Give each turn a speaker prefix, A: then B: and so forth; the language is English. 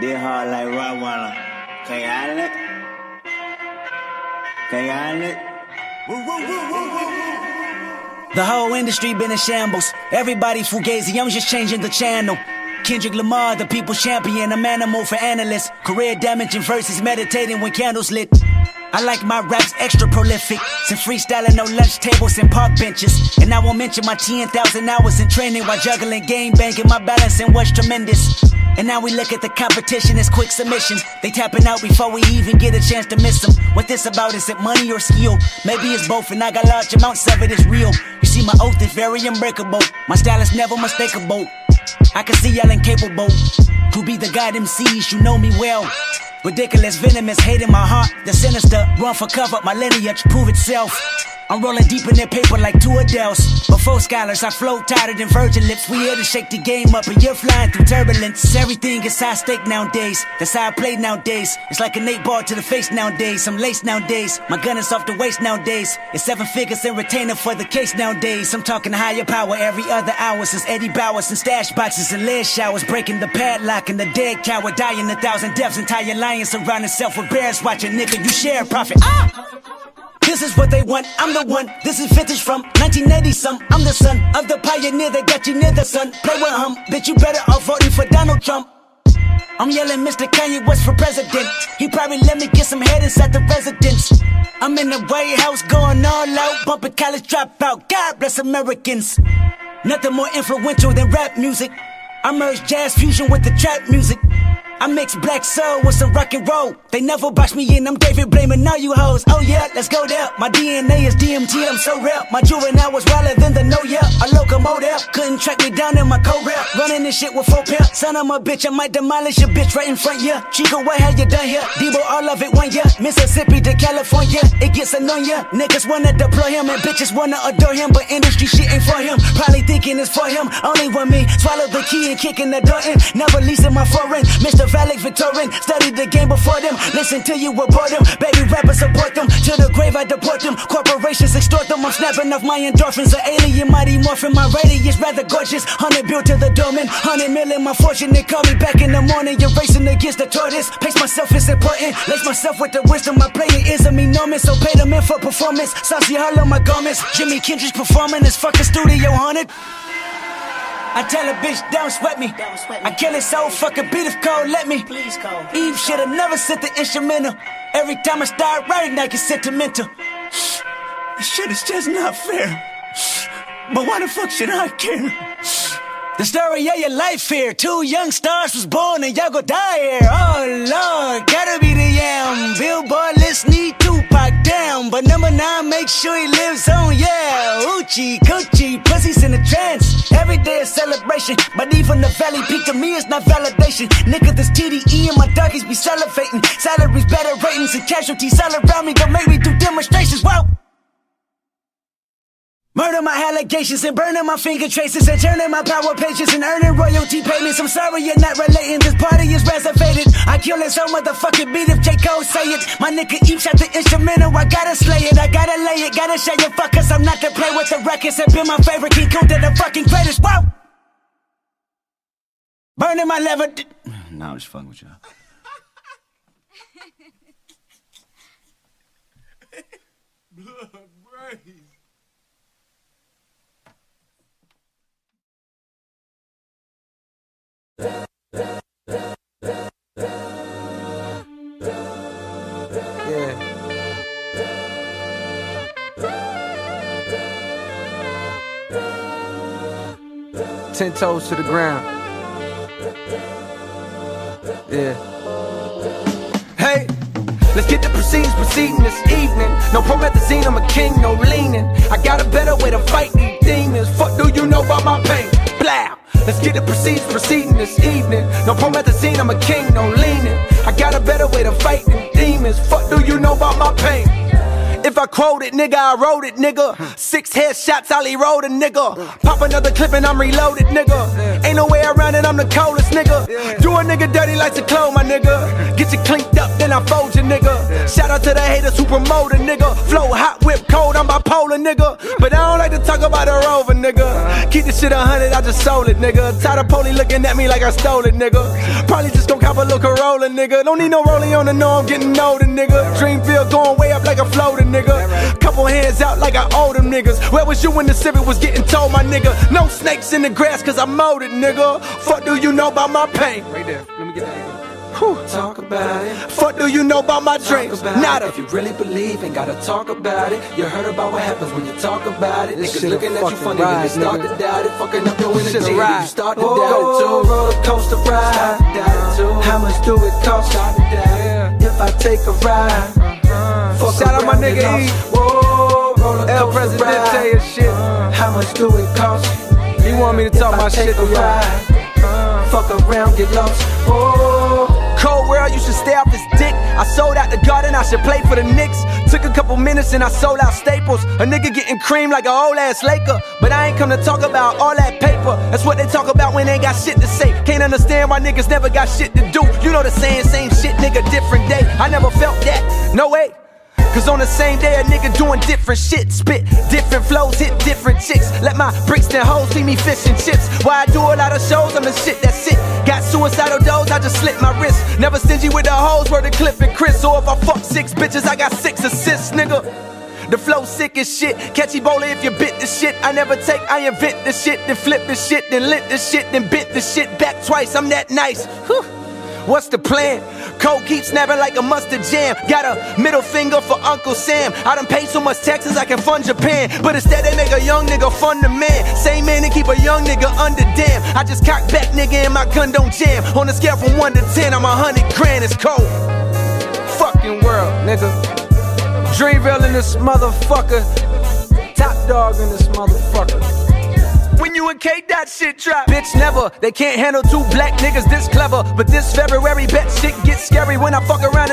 A: They hard like Rottweiler. Kayale. Kayale.
B: The whole industry been in shambles. Everybody fugazi, I'm just changing the channel. Kendrick Lamar, the people's champion, I'm animal for analysts. Career damaging versus meditating when candles lit. I like my raps extra prolific. Some freestyling, no lunch tables and park benches. And I won't mention my 10,000 hours in training while juggling game banking. My balancing was tremendous. And now we look at the competition as quick submissions. They tapping out before we even get a chance to miss them. What this about? Is it money or skill? Maybe it's both, and I got large amounts of it. It's real. You see, my oath is very unbreakable. My style is never mistakeable. I can see y'all incapable to be the god MCs. You know me well. Ridiculous, venomous, hate in my heart. The sinister, run for cover. My lineage prove itself. I'm rolling deep in their paper like two Adele's. Before scholars, I float tighter than virgin lips. We here to shake the game up, and you're flying through turbulence. Everything is high stake nowadays. That's how I play nowadays. It's like an eight ball to the face nowadays. I'm laced nowadays. My gun is off the waist nowadays. It's seven figures and retainer for the case nowadays. I'm talking higher power every other hour since Eddie Bowers and stash boxes and lead showers. Breaking the padlock and the dead cow dying a thousand deaths. Entire lion surround itself with bears watching nigga. You share profit. Ah! This is what they want, I'm the one. This is vintage from 1980 some. I'm the son of the pioneer that got you near the sun. Play with him, bitch, you better off voting for Donald Trump. I'm yelling Mr. Kanye West for president. He probably let me get some head inside the residence. I'm in the White House going all out, bumping college dropout. God bless Americans. Nothing more influential than rap music. I merge jazz fusion with the trap music. I mix black soul with some rock and roll. They never box me in, I'm David blaming all you hoes. Oh yeah, let's go there. My DNA is DMT, I'm so real. My juvenile was wilder than the no yeah. A locomotive couldn't track me down in my co-rap. Running this shit with four pair. Son of a bitch, I might demolish your bitch right in front, yeah. Chico, what have you done here? Debo, all of it one year. Mississippi to California, it gets annoying. Niggas wanna deploy him and bitches wanna adore him, but industry shit ain't for him. Probably thinking it's for him, only with me. Swallow the key and kicking the door in. Never leasing my foreign. Mr. Valak Victorian, studied the game before them. Listen to you report them. Baby rappers support them. To the grave I deport them. Corporations extort them. I'm snapping off my endorphins. An alien mighty morphin. My radius rather gorgeous. Hundred built to the domain. Hundred million my fortune. They call me back in the morning. You're racing against the tortoise. Pace myself is important. Lace myself with the wisdom. My playing is a enormous. So pay them in for performance. Saucy hollow my garments. Jimmy Kendrick's performing. This fucking studio haunted. I tell a bitch, don't sweat me.
C: Don't sweat me.
B: I kill it so fucking beat if cold, let me.
C: Please call.
B: Eve should've never sent the instrumental. Every time I start writing, I get sentimental. This shit is just not fair. But why the fuck should I care? The story of your life here. Two young stars was born and y'all go die here. Oh Lord, gotta be the yam. Billboard list need Tupac down. But number nine, make sure he lives on, yeah. Oochie, coochie, pussies in a trance. Every day a celebration. But even the valley peak to me is not validation. Nigga, this TDE and my doggies be salivating. Salaries, better ratings, and casualties all around me. Don't make me do demonstrations. Whoa! Murder my allegations and burning my finger traces and turning my power pages and earning royalty payments. I'm sorry you're not relating. This party is reservated. I kill it so motherfucking beat if J. Cole say it. My nigga each shot the instrumental. I gotta slay it. I gotta lay it. Gotta show you fuckers I'm not to play with the records. Have been my favorite King Kunta, the fucking greatest. Whoa! Burning my lever. Nah, I'm just fucking with y'all.
D: Yeah. Ten toes to the ground. Yeah. Hey, let's get the proceedings proceeding this evening. No promethazine, I'm a king, no leaning. I got a better way to fight these demons. Fuck, do you know about my pain? Blah. Let's get the proceedings proceeding this evening. No promethazine, I'm a king, no leaning. I got a better way to fight these demons. Fuck, do you know about my pain? If I quote it, nigga, I wrote it, nigga. Six headshots, Ollie wrote a nigga. Pop another clip and I'm reloaded, nigga. Ain't no way around it, I'm the coldest, nigga. Do a nigga dirty like to clone, my nigga. Get you clinked up, then I fold you, nigga. Shout out to the haters who promote a nigga. Flow hot, whip cold, I'm bipolar, nigga. But I don't like to talk about a rover, nigga. Keep the shit a hundred, I just sold it, nigga. Tired of poli looking at me like I stole it, nigga. Probably just gon' cop a little Corolla, nigga. Don't need no rolling on the know I'm getting older, nigga. Dreamville going way up like a floater, nigga. Couple hands out like I owe them niggas. Where was you when the civic was getting told, my nigga? No snakes in the grass, cause I mowed it, nigga. Fuck do you know about my pain? Right there. Let me get that. Whew. Talk about it. Fuck do you know about my dreams? Nada.
C: If you really believe, ain't gotta talk about it. You heard about what happens when you talk about it.
D: This
C: Niggas looking at you funny,
D: ride,
C: then they start
D: nigga.
C: to doubt it. Fucking up your
D: This shit a
C: energy.
D: ride.
C: You start to
D: Oh,
C: doubt it.
D: go
C: To a roller coaster ride. How much do it cost? Start to doubt it. If I take a ride.
D: Shout out my nigga E.
C: Whoa, roller
D: El
C: coaster
D: Presidente
C: ride.
D: and shit.
C: How much do it cost?
D: You want me to talk my shit to
C: ride. Fuck around, get lost. Whoa.
D: Cold world, you should stay off his dick. I sold out the garden, I should play for the Knicks. Took a couple minutes and I sold out staples. A nigga getting cream like a old ass Laker. But I ain't come to talk about all that paper. That's what they talk about when they got shit to say. Can't understand why niggas never got shit to do. You know the saying, same shit, nigga, different day. I never felt that, no way. Cause on the same day, a nigga doing different shit. Spit different flows, hit different chicks. Let my bricks and hoes see me fishing chips. Why I do a lot of shows, I'm the shit that's it. Got suicidal doors, I just slit my wrist. Never stingy with the hoes, where the clip and Chris. Or if I fuck six bitches, I got six assists, nigga. The flow sick as shit. Catchy bowler if you bit the shit. I never take, I invent the shit, then flip the shit, then lit the shit, then bit the shit back twice. I'm that nice. Whew. What's the plan? Code keeps snapping like a mustard jam. Got a middle finger for Uncle Sam. I done paid so much taxes I can fund Japan. But instead they make a young nigga fund the man. Same man that keep a young nigga under dam. I just cock back nigga and my gun don't jam. On a scale from 1 to 10, I'm a hundred grand, it's cold. Fucking world, nigga. Dreamville in this motherfucker. Top dog in this motherfucker. And K that shit drop. Bitch, never. They can't handle two black niggas this clever. But this February, bet shit gets scary when I fuck around